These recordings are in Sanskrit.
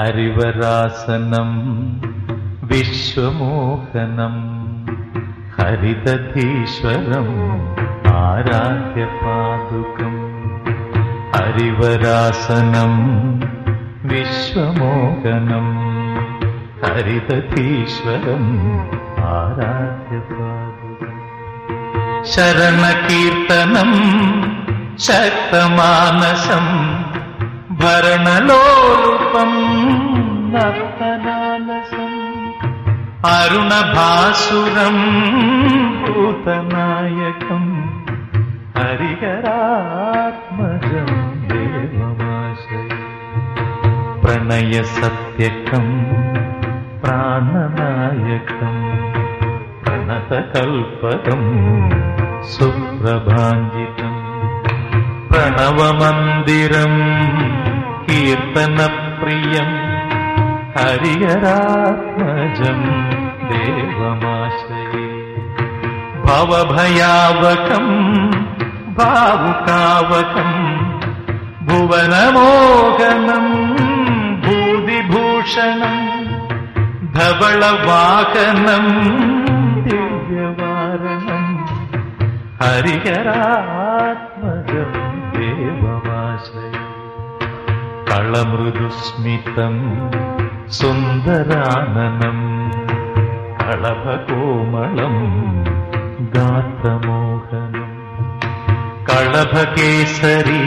ഹരിവരാസനം വിശ്വമോഹനം ഹരിതധീശ്വരം ആരാധ്യപാദുകം. ഹരിവരാസനം വിശ്വമോഹനം ഹരിതധീശ്വരം ആരാധ്യപാദുകം. ശരണകീർത്തനം ശക്തമാനസം ഭരണലോല अरुणभासुरम् भूतनायकम् हरिहरात्मजम् देवमाशय। प्रणयसत्यकम् प्राणनायकम् प्रणतकल्पकम् सुप्रभाञ्जितम् प्रणवमन्दिरम् प्रियं हरिहरात्मजं देवमाश्रये। भवभयावकं भावुकावकं भुवनमोहनं भूदिभूषणं धवलवाहनं दिव्यवारणं हरिहरात्मजं देवमाश्रये। कळमृदुस्मितम् सुन्दराननम् कळभकोमलम् गात्रमोहनम् कळभकेसरी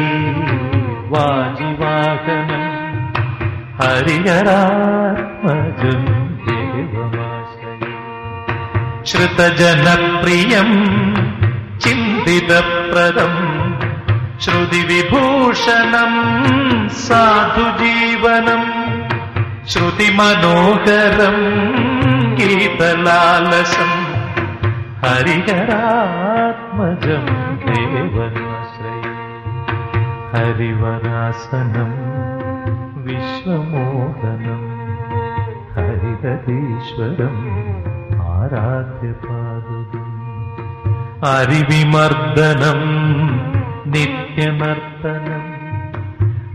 वाजिवाहनम् हरिहरात्मजम् देवमाश्रय श्रुतजनप्रियम् चिन्तितप्रदम् श्रुतिविभूषणम् साधुजीवनम् श्रुतिमनोहरम् गीतलालसम् हरिहरात्मजम् देवनाश्रय हरिवरासनम् विश्वमोहनम् हरिहरीश्वरम् आराध्यपादुकम् हरिविमर्दनम् नित्यनर्तनम्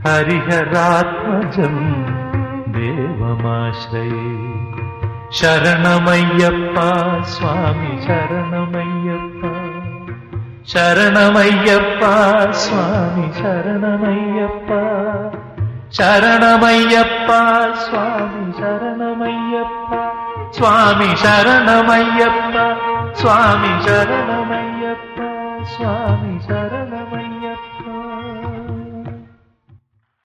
ஹரிஹராத்மஜம் தேவமாஸ்ரயே. சரணமையப்பா சுவாமி சரணமையப்பா. சரணமையப்பா சுவாமி சரணமையப்பா. சரணமையப்பா சுவாமி சரணமையப்பா. சுவாமி சரணமையப்பா சுவாமி சரணமையப்பா. சுவாமி சரணமையப்பா.